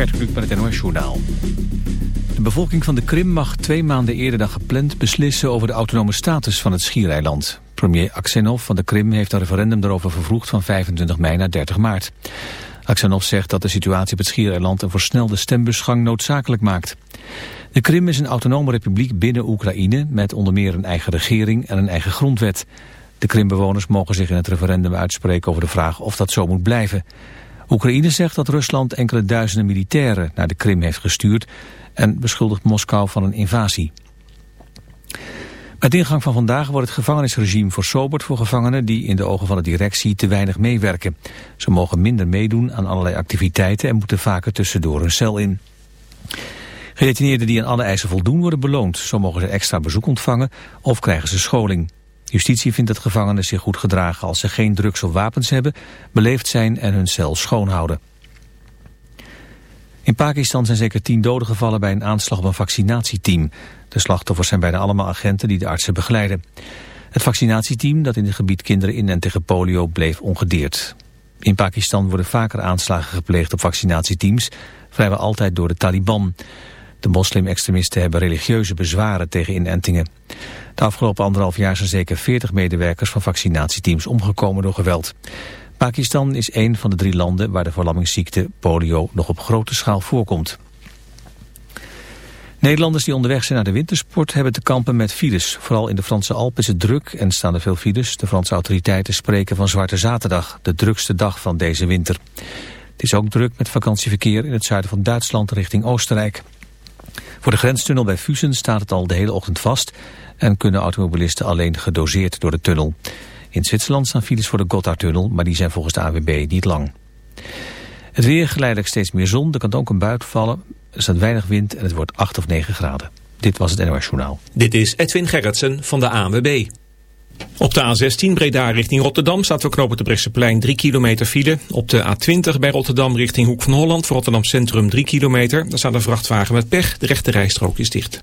Het NOS Journaal. De bevolking van de Krim mag twee maanden eerder dan gepland beslissen over de autonome status van het schiereiland. Premier Aksenov van de Krim heeft een referendum daarover vervroegd van 25 mei naar 30 maart. Aksenov zegt dat de situatie op het schiereiland een versnelde stembusgang noodzakelijk maakt. De Krim is een autonome republiek binnen Oekraïne met onder meer een eigen regering en een eigen grondwet. De Krimbewoners mogen zich in het referendum uitspreken over de vraag of dat zo moet blijven. Oekraïne zegt dat Rusland enkele duizenden militairen naar de Krim heeft gestuurd en beschuldigt Moskou van een invasie. Met ingang van vandaag wordt het gevangenisregime versoberd voor gevangenen die in de ogen van de directie te weinig meewerken. Ze mogen minder meedoen aan allerlei activiteiten en moeten vaker tussendoor een cel in. Gedetineerden die aan alle eisen voldoen worden beloond. Zo mogen ze extra bezoek ontvangen of krijgen ze scholing. Justitie vindt dat gevangenen zich goed gedragen als ze geen drugs of wapens hebben, beleefd zijn en hun cel schoonhouden. In Pakistan zijn zeker tien doden gevallen bij een aanslag op een vaccinatieteam. De slachtoffers zijn bijna allemaal agenten die de artsen begeleiden. Het vaccinatieteam dat in het gebied kinderen in en tegen polio bleef ongedeerd. In Pakistan worden vaker aanslagen gepleegd op vaccinatieteams, vrijwel altijd door de Taliban. De moslim-extremisten hebben religieuze bezwaren tegen inentingen. De afgelopen anderhalf jaar zijn zeker 40 medewerkers van vaccinatieteams omgekomen door geweld. Pakistan is een van de drie landen waar de verlammingsziekte polio nog op grote schaal voorkomt. Nederlanders die onderweg zijn naar de wintersport hebben te kampen met files. Vooral in de Franse Alpen is het druk en staan er veel files. De Franse autoriteiten spreken van Zwarte Zaterdag, de drukste dag van deze winter. Het is ook druk met vakantieverkeer in het zuiden van Duitsland richting Oostenrijk. Voor de grenstunnel bij Fusen staat het al de hele ochtend vast en kunnen automobilisten alleen gedoseerd door de tunnel. In Zwitserland staan files voor de Gotthardtunnel, maar die zijn volgens de AWB niet lang. Het weer geleidelijk steeds meer zon, er kan ook een buit vallen, er staat weinig wind en het wordt 8 of 9 graden. Dit was het NOS Journaal. Dit is Edwin Gerritsen van de ANWB. Op de A16 Breda richting Rotterdam staat voor knopen de Bresseplein 3 kilometer file. Op de A20 bij Rotterdam richting Hoek van Holland voor Rotterdam Centrum 3 kilometer. Daar staat een vrachtwagen met pech, de rechte rijstrook is dicht.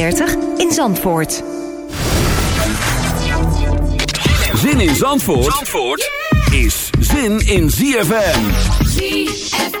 in Zandvoort. Zin in Zandvoort, Zandvoort is zin in ZFM. ZFM.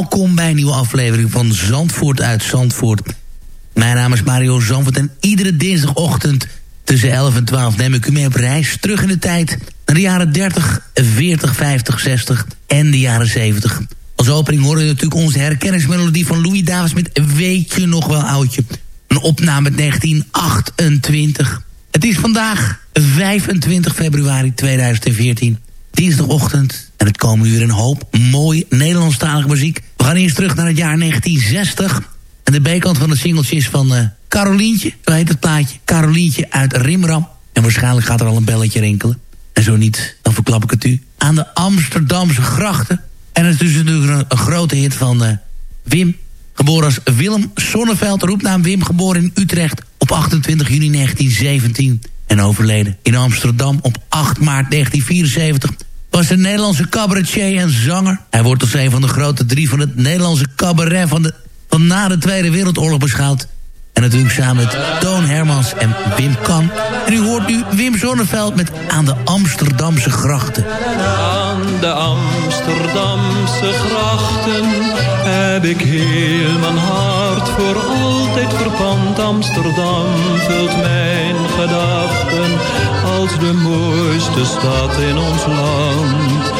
Welkom bij een nieuwe aflevering van Zandvoort uit Zandvoort. Mijn naam is Mario Zandvoort en iedere dinsdagochtend tussen 11 en 12 neem ik u mee op reis terug in de tijd naar de jaren 30, 40, 50, 60 en de jaren 70. Als opening horen we natuurlijk onze herkenningsmelodie van Louis Davis met Weet je nog wel oudje? Een opname uit 1928. Het is vandaag 25 februari 2014 dinsdagochtend. En het komen uur een hoop mooi Nederlandstalige muziek. We gaan eerst terug naar het jaar 1960. En de B-kant van het singeltje is van eh Carolientje. Zo heet het plaatje. Carolientje uit Rimram. En waarschijnlijk gaat er al een belletje rinkelen. En zo niet, dan verklap ik het u. Aan de Amsterdamse grachten. En het is natuurlijk een, een grote hit van eh, Wim. Geboren als Willem Sonneveld, roepnaam Wim. Geboren in Utrecht op 28 juni 1917 en overleden in Amsterdam op 8 maart 1974... was een Nederlandse cabaretier en zanger. Hij wordt als een van de grote drie van het Nederlandse cabaret... van, de, van na de Tweede Wereldoorlog beschouwd. En natuurlijk samen met Toon Hermans en Wim Kan. En u hoort nu Wim Zonneveld met Aan de Amsterdamse Grachten. Aan de Amsterdamse grachten heb ik heel mijn hart voor altijd verpand. Amsterdam vult mijn gedachten als de mooiste stad in ons land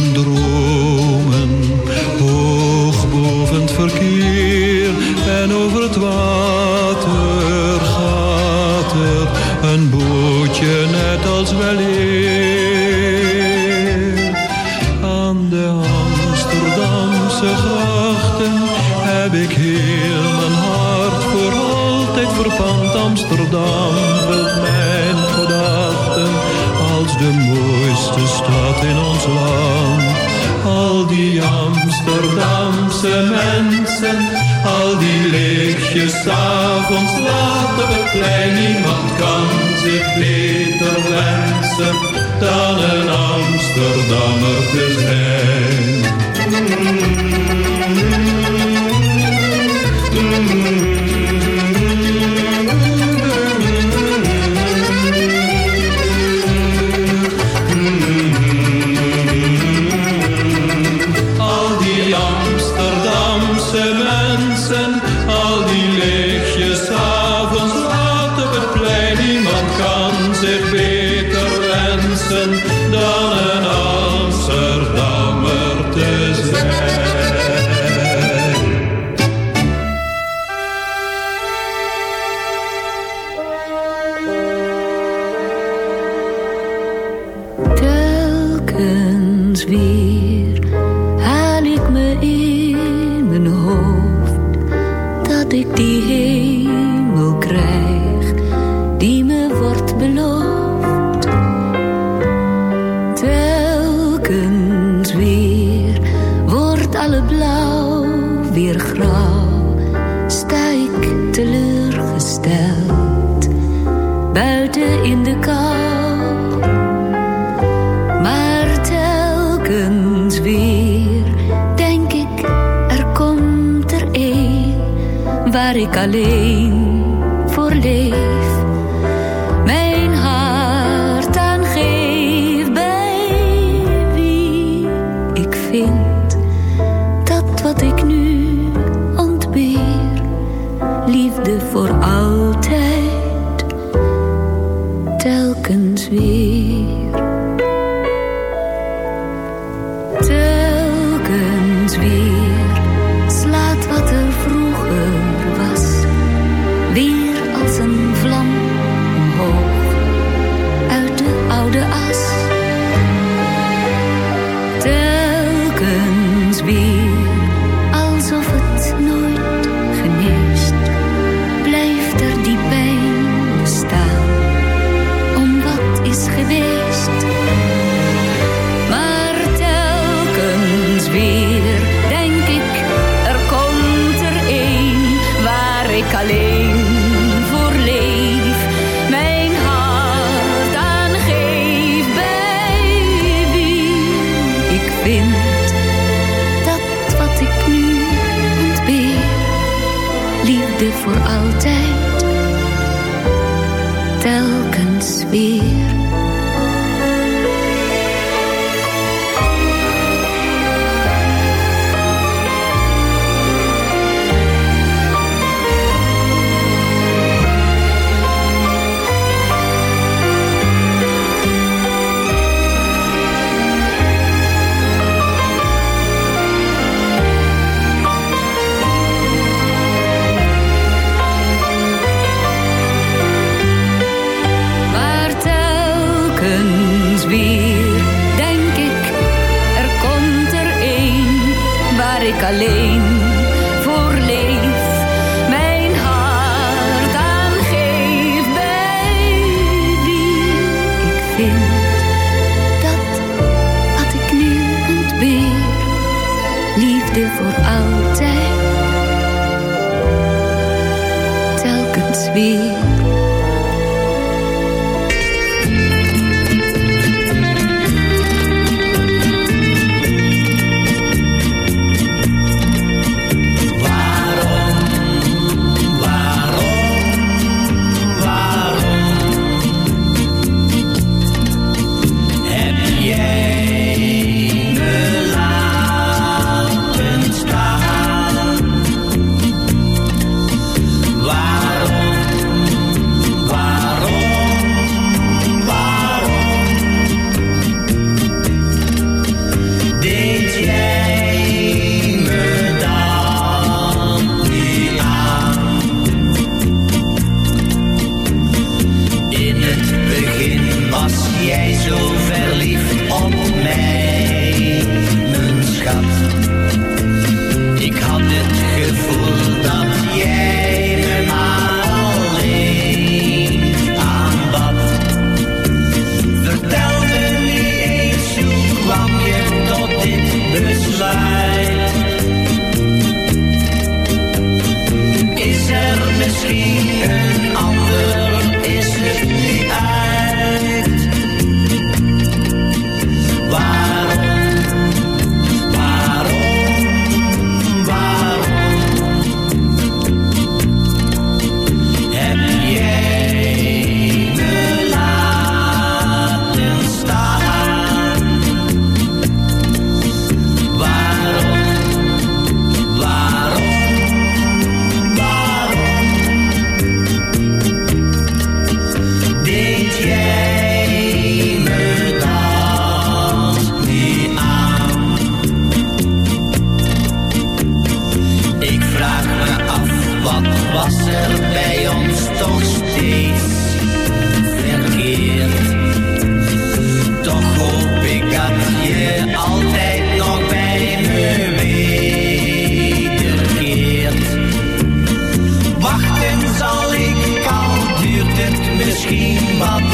het water gaat er een bootje net als wel eer. Aan de Amsterdamse grachten heb ik heel mijn hart voor altijd verpand. Amsterdam vult mijn gedachten als de mooiste stad in ons land. Al die Amsterdamse mensen je s'avonds laat op het plein, niemand kan zich beter wensen dan een Amsterdammer te zijn. Mm -hmm. was er bij ons toch steeds verkeerd. Toch hoop ik dat je altijd nog bij me wederkeert. Wachten zal ik, al duurt het misschien wat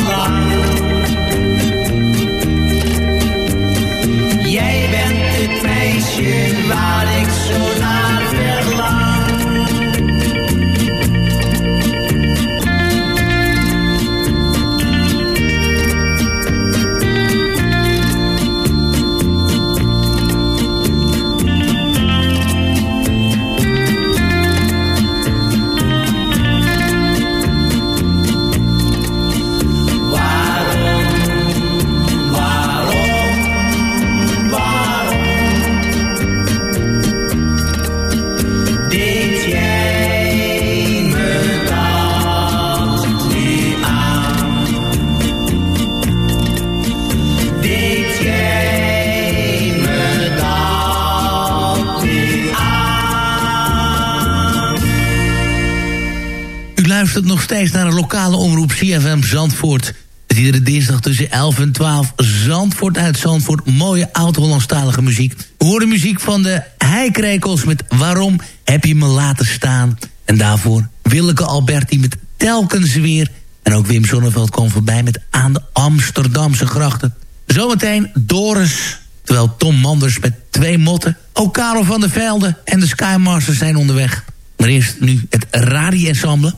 lokale omroep CFM Zandvoort. Het iedere dinsdag tussen 11 en 12 Zandvoort uit Zandvoort. Mooie oud-Hollandstalige muziek. We horen muziek van de Heikrekels met Waarom heb je me laten staan? En daarvoor Willeke Alberti met Telkens weer. En ook Wim Sonneveld kwam voorbij met Aan de Amsterdamse grachten. Zometeen Doris, terwijl Tom Manders met twee motten. Ook Karel van der Velde en de Skymasters zijn onderweg. Maar eerst nu het Radi Ensemble.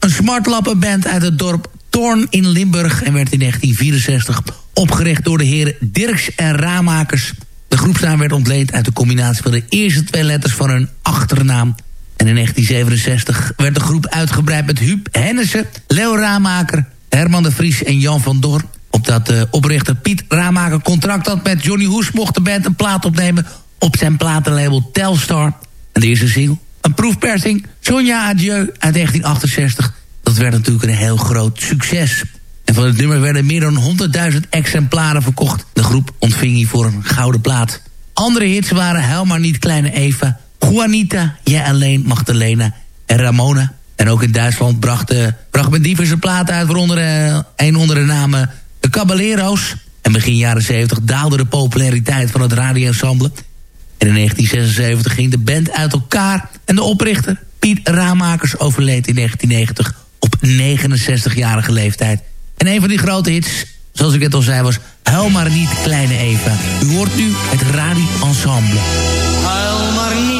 Een smartlappenband uit het dorp Torn in Limburg... en werd in 1964 opgericht door de heren Dirks en Ramakers. De groepsnaam werd ontleend uit de combinatie van de eerste twee letters van hun achternaam... En in 1967 werd de groep uitgebreid met Huub Hennissen, Leo Ramaker, Herman de Vries en Jan van Dor. Opdat de oprichter Piet Ramaker contract had met Johnny Hoes... mocht de band een plaat opnemen op zijn platenlabel Telstar. En de eerste single, een proefpersing, Sonja Adieu uit 1968. Dat werd natuurlijk een heel groot succes. En van het nummer werden meer dan 100.000 exemplaren verkocht. De groep ontving hiervoor een gouden plaat. Andere hits waren Helemaal niet Kleine Eva... Juanita, Jij alleen, Magdalena en Ramona. En ook in Duitsland bracht, uh, bracht men diverse platen uit... waaronder uh, een onder de naam uh, De Caballero's. En begin jaren 70 daalde de populariteit van het radioensemble. En in 1976 ging de band uit elkaar... en de oprichter, Piet Raamakers, overleed in 1990 op 69-jarige leeftijd. En een van die grote hits, zoals ik net al zei, was... Huil maar niet, kleine Eva. U hoort nu het Radio Ensemble. Huil maar niet,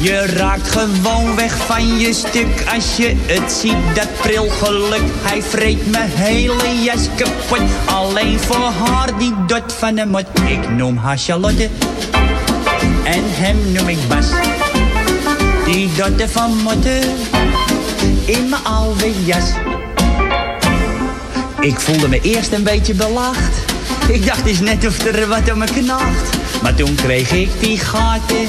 Je raakt gewoon weg van je stuk als je het ziet, dat pril geluk. Hij vreet mijn hele jas kapot, alleen voor haar die dot van de mot. Ik noem haar Charlotte en hem noem ik Bas. Die dotte van motten in mijn oude jas. Ik voelde me eerst een beetje belacht. Ik dacht eens net of er wat om me knaagt. Maar toen kreeg ik die gaten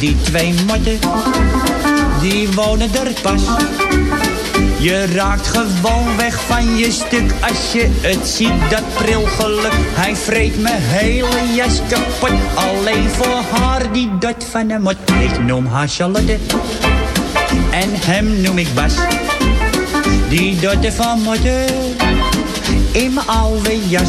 Die twee motten, die wonen er pas. Je raakt gewoon weg van je stuk als je het ziet, dat prilgeluk. Hij vreet mijn hele jas kapot, alleen voor haar die dot van de mot. Ik noem haar Charlotte en hem noem ik Bas. Die dotte van motten in mijn oude jas.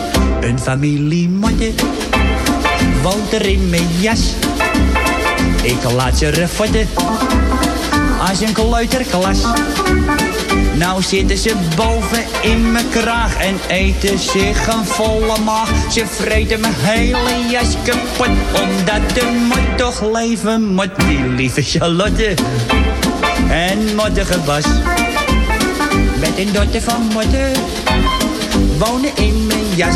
Een familie motten woont er in mijn jas. Ik laat ze refotten als een kleuterklas. Nou zitten ze boven in mijn kraag en eten zich een volle maag. Ze vreten mijn hele jas kapot, omdat de mot toch leven moet. Die lieve Charlotte en mottige. Met een dotter van motten wonen in mijn jas.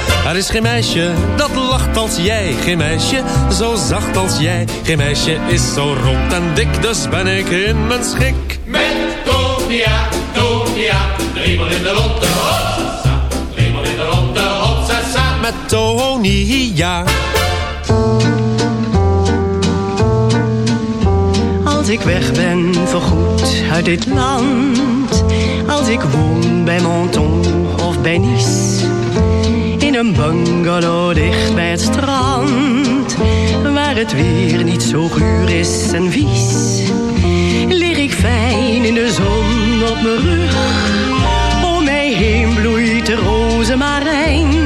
Er is geen meisje dat lacht als jij. Geen meisje zo zacht als jij. Geen meisje is zo rond en dik, dus ben ik in mijn schik. Met Tonia, Tonia, driemaal in de ronde, hopsasa. Driemaal in de ronde, hopsasa. Met Tony, ja. Als ik weg ben voorgoed uit dit land. Als ik woon bij Menton of bij Nice. Een bungalow dicht bij het strand. Waar het weer niet zo guur is en vies. Lig ik fijn in de zon op mijn rug. Om mij heen bloeit de rozemarijn.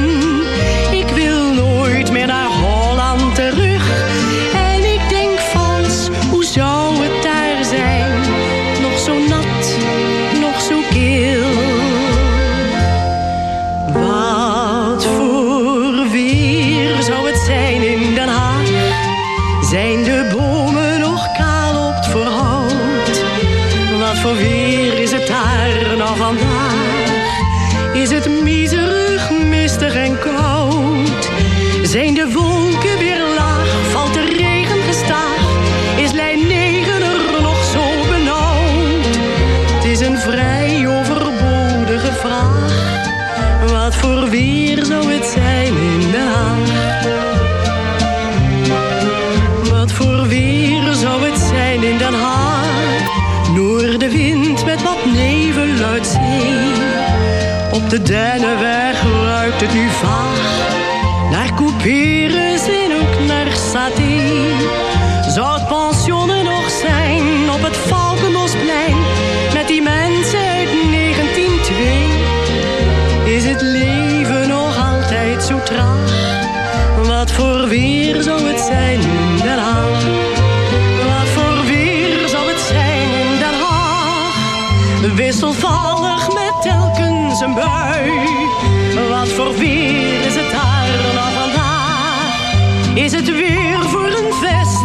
Een bui. Wat voor weer is het daar nou vandaag? Is het weer voor een vest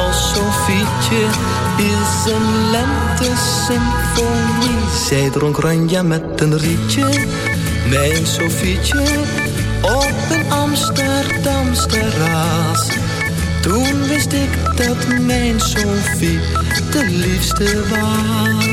Sofietje is een lente-symfonie. Zij dronk ranja met een rietje, mijn Sofietje, op een Amsterdams terras. Toen wist ik dat mijn Sofie de liefste was.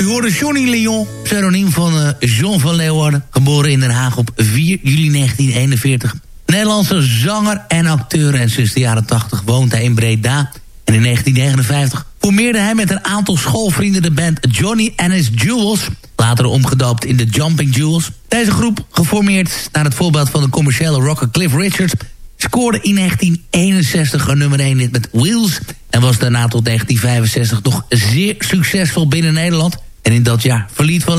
U hoorde Johnny Leon, pseudoniem van eh, John van Leeuwarden. Geboren in Den Haag op 4 juli 1941. Nederlandse zanger en acteur. En sinds de jaren 80 woont hij in Breda. En in 1959 formeerde hij met een aantal schoolvrienden de band Johnny and His Jewels. Later omgedoopt in de Jumping Jewels. Deze groep, geformeerd naar het voorbeeld van de commerciële rocker Cliff Richard... scoorde in 1961 een nummer 1 hit met Wheels... en was daarna tot 1965 nog zeer succesvol binnen Nederland... En in dat jaar verliet Van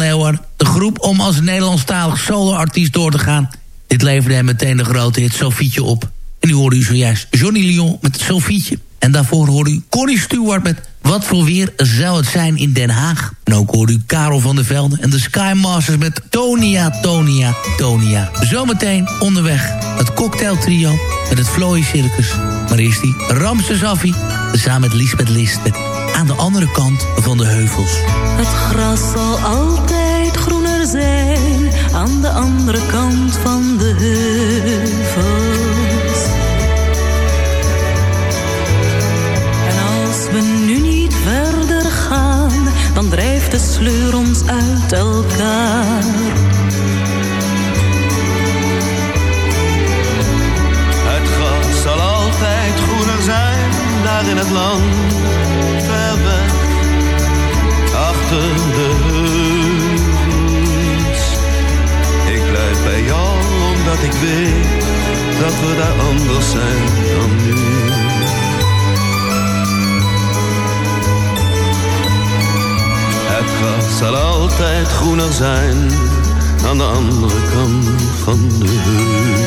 de groep om als Nederlandstalig solo-artiest door te gaan. Dit leverde hem meteen de grote hit Sofietje op. En nu hoorde u zojuist Johnny Lyon met Sofietje. En daarvoor hoorde u Connie Stewart met Wat voor weer zou het zijn in Den Haag. En ook hoorde u Karel van der Velde en de Skymasters met Tonia, Tonia, Tonia. Zometeen onderweg het cocktailtrio met het Floy Circus. Maar eerst die Ramses Affi, samen met Lisbeth List met Aan de andere kant van de heuvels. Het gras zal altijd groener zijn aan de andere kant van En als we nu niet verder gaan, dan drijft de sleur ons uit elkaar. Het gras zal altijd groener zijn, daar in het land, zijn, aan de andere kant van de heuvels.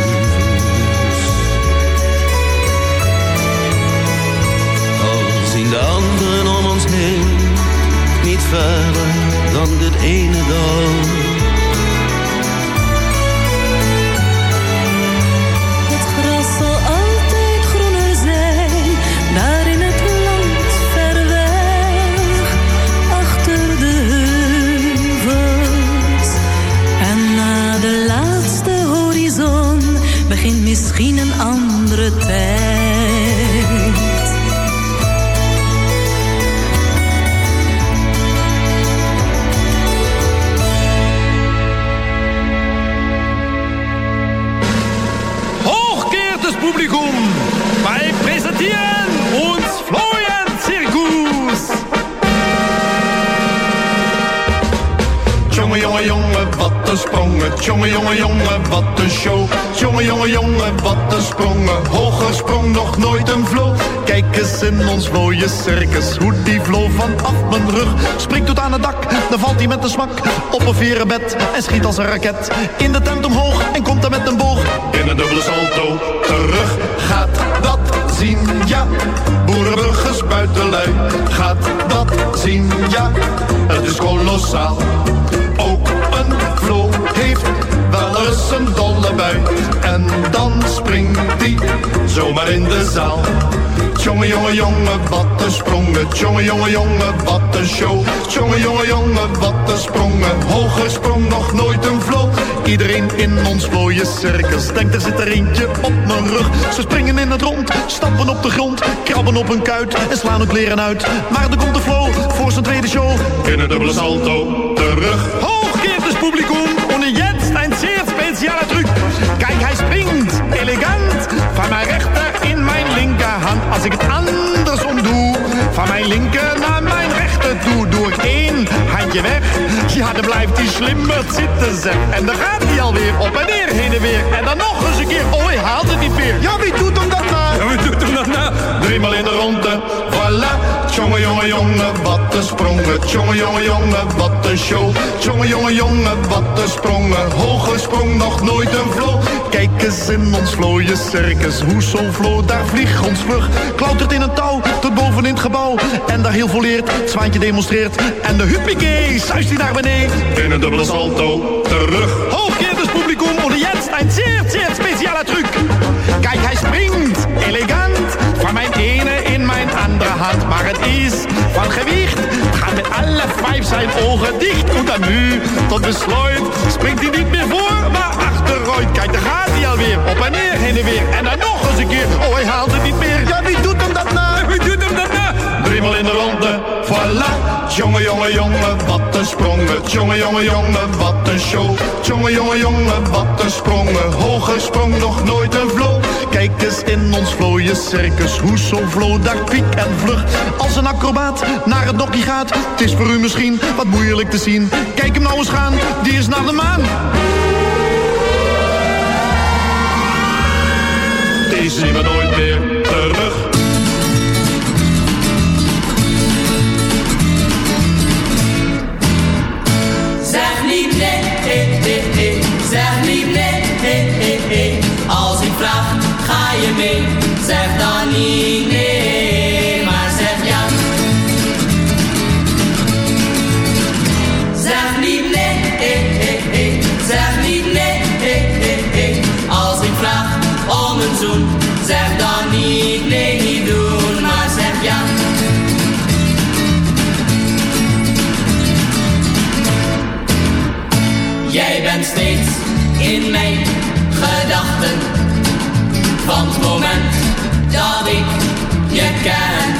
Op een verenbed en schiet als een raket. In de tent omhoog en komt er met een boog. In een dubbele salto terug. Gaat dat zien, ja. Boerenburgers buitenlui. Gaat dat zien, ja. Het is kolossaal. En dan springt hij zomaar in de zaal. Tjonge, jonge, jongen, wat een sprongen. Tjonge, jonge, jongen, wat een show. Tjonge, jonge, jongen, wat een sprongen. Hoger sprong nog nooit een vloot. Iedereen in ons mooie circus denkt er zit er eentje op mijn rug. Ze springen in het rond, stampen op de grond, krabben op hun kuit en slaan hun kleren uit. Maar er komt de flow voor zijn tweede show. In een dubbele salto terug. Hoog keert het publikum und jetzt ein zeer speciale truc. Kijk, hij springt elegant van mijn rechter in mijn linkerhand. Als ik het andersom doe, van mijn linker naar mijn rechter toe, doe ik één handje weg. Ja, dan blijft hij slimmer zitten zeg. En dan gaat hij alweer op en neer, heen en weer. En dan nog eens een keer, oh hij haalt het niet meer. Ja, wie doet hem dat nou? Ja, wie doet hem dat nou? Driemaal in de ronde, Tjonge, jonge, jongen, wat een sprongen. Tjonge, jonge, jongen, wat een show. Tjonge, jonge, jongen, wat een sprongen. Hoge sprong, nog nooit een vlo. Kijk eens in ons vlooie circus. Hoe zo'n vlo, daar vliegt ons vlug. Klautert in een touw, tot boven in het gebouw. En daar heel volleerd, het zwaantje demonstreert. En de huppakee, zuist hij naar beneden. In een dubbele salto, terug. Hoog keert het publikum, und jetzt ein zeer, zeer speciale truc. Maar het is van gewicht, gaan met alle vijf zijn ogen dicht. En dan nu, tot besluit, springt hij niet meer voor, maar achteruit. Kijk, daar gaat hij alweer, op en neer, heen en weer. En dan nog eens een keer, oh hij haalt het niet meer. Ja, wie doet hem dat nou? Wie doet hem dat nou? Driemaal in de ronde, voilà. Jongen, jongen, jongen, wat een. Jongen, jongen, jongen, wat een show. Jongen, jongen, jongen, wat een sprongen. Hoger sprong, nog nooit een vlo. Kijk eens in ons vlooie circus. Hoe zo'n vlo daar piek en vlug. Als een acrobaat naar het dokkie gaat. Het is voor u misschien wat moeilijk te zien. Kijk hem nou eens gaan, die is naar de maan. Die zien we meer terug. Zeg niet nee, eh, eh, eh. zeg niet nee, eh, eh, eh. Als ik vraag, ga je mee? Zeg dan niet nee, maar zeg ja. Zeg niet nee, eh, eh. zeg niet nee, eh, eh, eh. Als ik vraag om een zoen, zeg dan Van het moment dat ik je ken.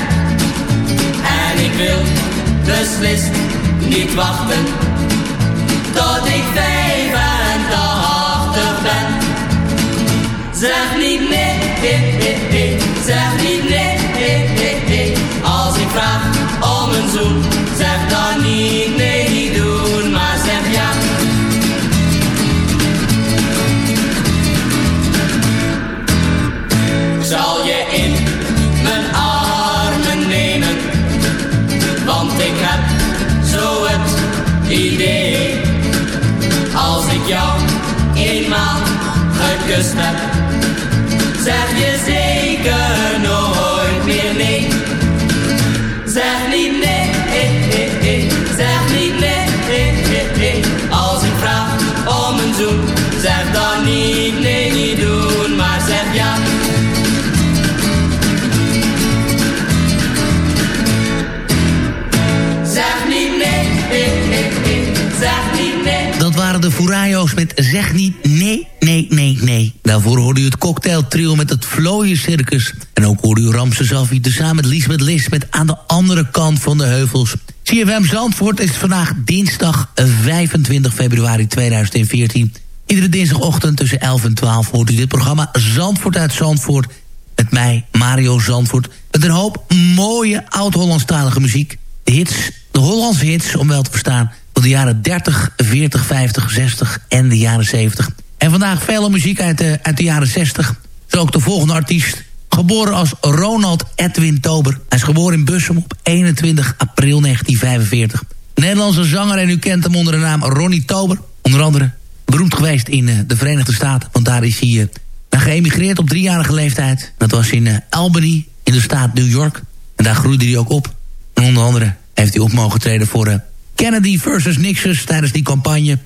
En ik wil beslist niet wachten. Tot ik 85 ben. Zeg niet nee, eh, eh, eh. zeg niet nee, eh, eh, eh. Als ik vraag om een zoen, zeg dan niet nee, zeg je zeker nooit meer nee. Zeg niet nee, eh, eh, eh. zeg niet nee, eh, eh. als ik vraag om een zoen, zeg dan niet nee, niet doen, maar zeg ja. Zeg niet nee, eh, eh. zeg niet nee. Dat waren de Furayo's met Zeg niet nee, nee, nee, nee. Daarvoor hoorde u het cocktailtrio met het Vlooien Circus. En ook hoorde u Ramses Affi tezamen met Lies met Lis... met aan de andere kant van de heuvels. CFM Zandvoort is vandaag dinsdag 25 februari 2014. Iedere dinsdagochtend tussen 11 en 12 hoort u dit programma Zandvoort uit Zandvoort... met mij, Mario Zandvoort, met een hoop mooie oud-Hollandstalige muziek. De hits, de Hollandse hits, om wel te verstaan... van de jaren 30, 40, 50, 60 en de jaren 70. En vandaag vele muziek uit de, jaren 60. Zo ook de volgende artiest. Geboren als Ronald Edwin Tober. Hij is geboren in Bussum op 21 april 1945. Nederlandse zanger en u kent hem onder de naam Ronnie Tober. Onder andere beroemd geweest in uh, de Verenigde Staten. Want daar is hij naar geëmigreerd op driejarige leeftijd. Dat was in uh, Albany in de staat New York. En daar groeide hij ook op. En onder andere heeft hij op mogen treden voor Kennedy versus Nixon tijdens die campagne.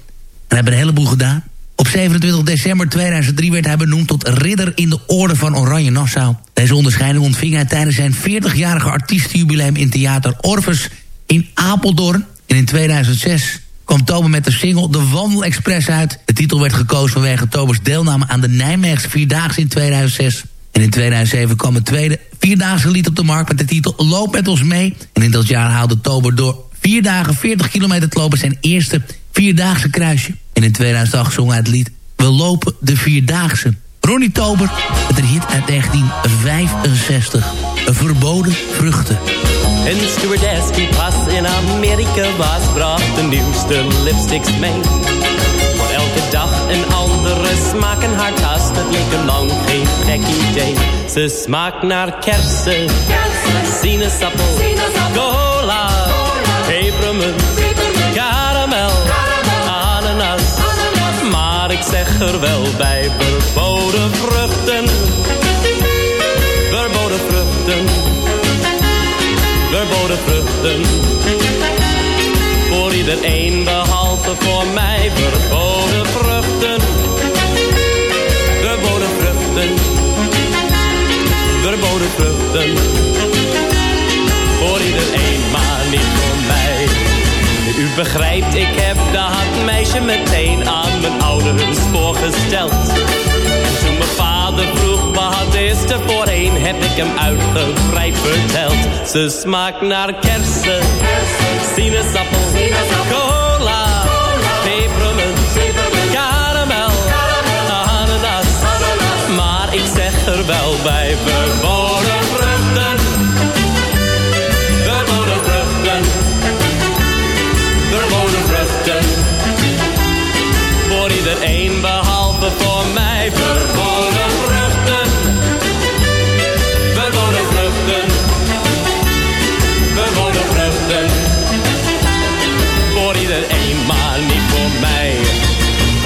En hebben een heleboel gedaan. Op 27 december 2003 werd hij benoemd tot ridder in de orde van Oranje Nassau. Deze onderscheiding ontving hij tijdens zijn 40-jarige artiestenjubileum in theater Orpheus in Apeldoorn. En in 2006 kwam Tober met de single De Wandel Express uit. De titel werd gekozen vanwege Tobers deelname aan de Nijmeegse Vierdaagse in 2006. En in 2007 kwam het tweede Vierdaagse lied op de markt met de titel Loop met ons mee. En in dat jaar haalde Tober door vier dagen 40 kilometer te lopen zijn eerste Vierdaagse kruisje. En in 2008 zong hij het lied We lopen de Vierdaagse. Ronnie Tober met een hit uit 1965. Verboden vruchten. Een stewardess die pas in Amerika was, bracht de nieuwste lipsticks mee. Voor elke dag een andere smaak in haar tas, dat leek hem lang geen gek idee. Ze smaakt naar kersen, sinaasappel, cola, pepermunt, karamel, ananas. Maar ik zeg er wel bij, verboden vruchten, verboden vruchten verboden vruchten. Voor iedereen behalve voor mij verboden vruchten. Verboden vruchten. Verboden vruchten. Voor iedereen, maar niet. U begrijpt, ik heb dat meisje meteen aan mijn ouders voorgesteld. En toen mijn vader vroeg wat is er voorheen, heb ik hem uitgebreid verteld. Ze smaakt naar kersen, sinaasappel, cola, pepermunt, karamel, ananas. Maar ik zeg er wel bij,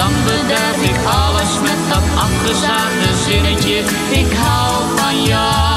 dan bederf ik alles met dat afgezaagde zinnetje. Ik hou van jou.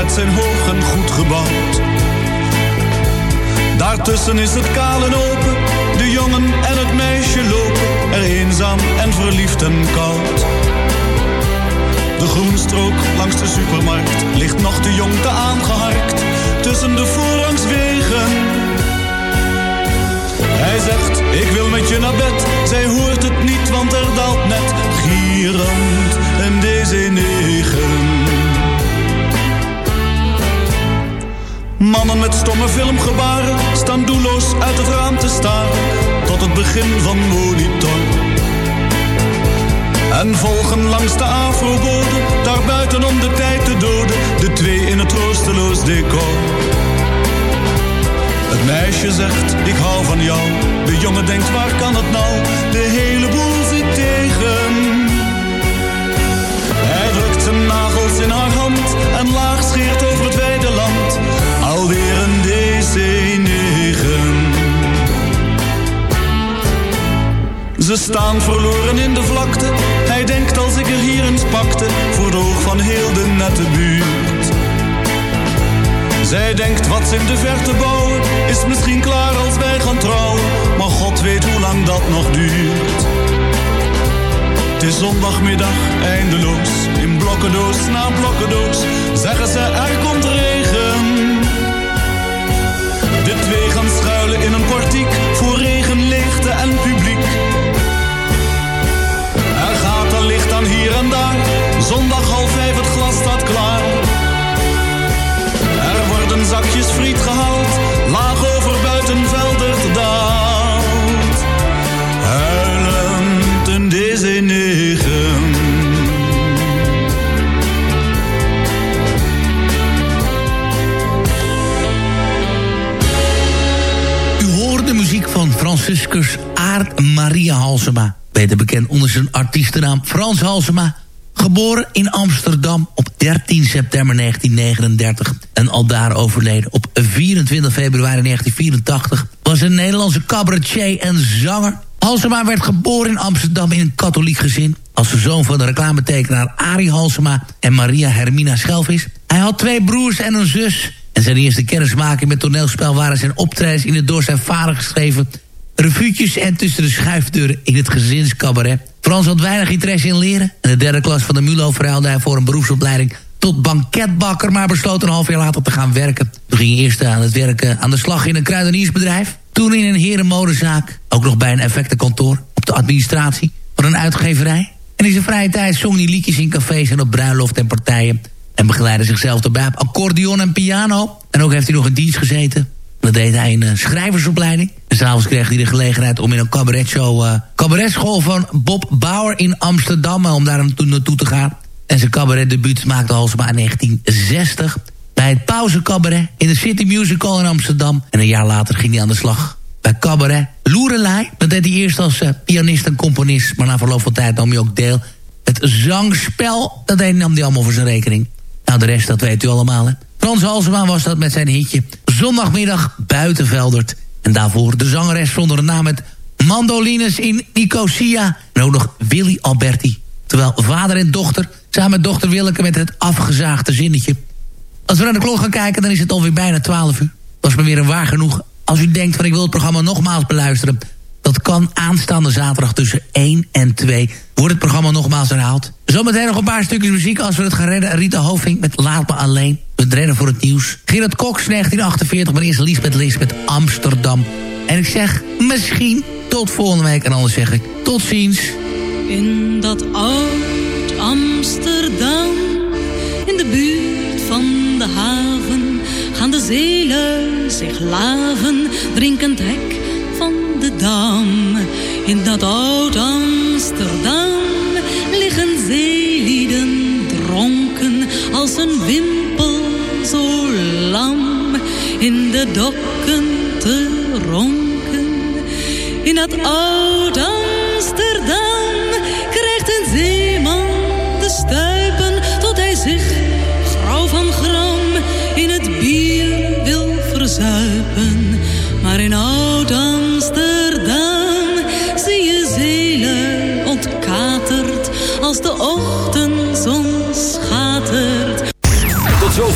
De flats zijn hoog en goed gebouwd. Daartussen is het kaal en open. De jongen en het meisje lopen. Er eenzaam en verliefd en koud. De groenstrook langs de supermarkt ligt nog te jong te aangeharkt. Tussen de voorrangswegen. Hij zegt, ik wil met je naar bed. Zij hoort het niet, want er daalt net gierend een DC-9. Mannen met stomme filmgebaren staan doelloos uit het raam te staren. Tot het begin van monitor. En volgen langs de afrobode, daar buiten om de tijd te doden. De twee in het troosteloos decor. Het meisje zegt, ik hou van jou. De jongen denkt, waar kan het nou? De hele boel zit tegen. Hij drukt zijn nagels in haar hand en laag scheert Ze staan verloren in de vlakte. Hij denkt als ik er hier eens pakte, voor de oog van heel de nette buurt. Zij denkt wat ze in de verte bouwen, is misschien klaar als wij gaan trouwen. Maar God weet hoe lang dat nog duurt. Het is zondagmiddag, eindeloos, in blokkendoos na blokkendoos. Zeggen ze er komt Franciscus Aard Maria Halsema. Beter bekend onder zijn artiestennaam Frans Halsema. Geboren in Amsterdam op 13 september 1939 en aldaar overleden op 24 februari 1984... was een Nederlandse cabaretier en zanger. Halsema werd geboren in Amsterdam in een katholiek gezin... als de zoon van de reclametekenaar Arie Halsema en Maria Hermina Schelvis. Hij had twee broers en een zus... En zijn eerste kennismaking met toneelspel waren zijn optredens in het door zijn vader geschreven revuutjes en tussen de schuifdeuren in het gezinscabaret. Frans had weinig interesse in leren. In de derde klas van de MULO verhuilde hij voor een beroepsopleiding tot banketbakker... maar besloot een half jaar later te gaan werken. Toen ging eerst aan het werken aan de slag in een kruideniersbedrijf. Toen in een herenmodezaak. Ook nog bij een effectenkantoor op de administratie van een uitgeverij. En in zijn vrije tijd zong hij liedjes in cafés en op bruiloft en partijen... En begeleidde zichzelf erbij op accordeon en piano. En ook heeft hij nog in dienst gezeten. Dat deed hij een schrijversopleiding. En s'avonds kreeg hij de gelegenheid om in een cabaretshow... Uh, cabaretschool van Bob Bauer in Amsterdam... om daar naartoe te gaan. En zijn cabaretdebuut maakte Halsema in 1960... bij het Pauze Cabaret in de City Musical in Amsterdam. En een jaar later ging hij aan de slag bij Cabaret Loerelei. Dat deed hij eerst als pianist en componist... maar na verloop van tijd nam hij ook deel... Het zangspel, dat nam hij allemaal voor zijn rekening. Nou, de rest, dat weet u allemaal, hè. Frans Halsema was dat met zijn hitje Zondagmiddag Buitenveldert. En daarvoor de zangeres zonder een naam met Mandolines in Nicosia. Nog Willy Alberti. Terwijl vader en dochter samen met dochter Willeke met het afgezaagde zinnetje. Als we naar de klok gaan kijken, dan is het alweer bijna 12 uur. Was me weer een waar genoeg. Als u denkt van ik wil het programma nogmaals beluisteren... dat kan aanstaande zaterdag tussen 1 en 2 wordt het programma nogmaals herhaald. Zometeen nog een paar stukjes muziek als we het gaan redden. Rita Hoving met Laat me alleen. Het redden voor het nieuws. Gerard Cox 1948, maar eerst Lisbeth Lisbeth Amsterdam. En ik zeg misschien tot volgende week. En anders zeg ik tot ziens. In dat oud Amsterdam, in de buurt van de haven, gaan de zeelen zich laven, drinkend hek In dat oud Amsterdam liggen zeelieden dronken als een wimpel zo lam in de dokken te ronken. In dat oud Amsterdam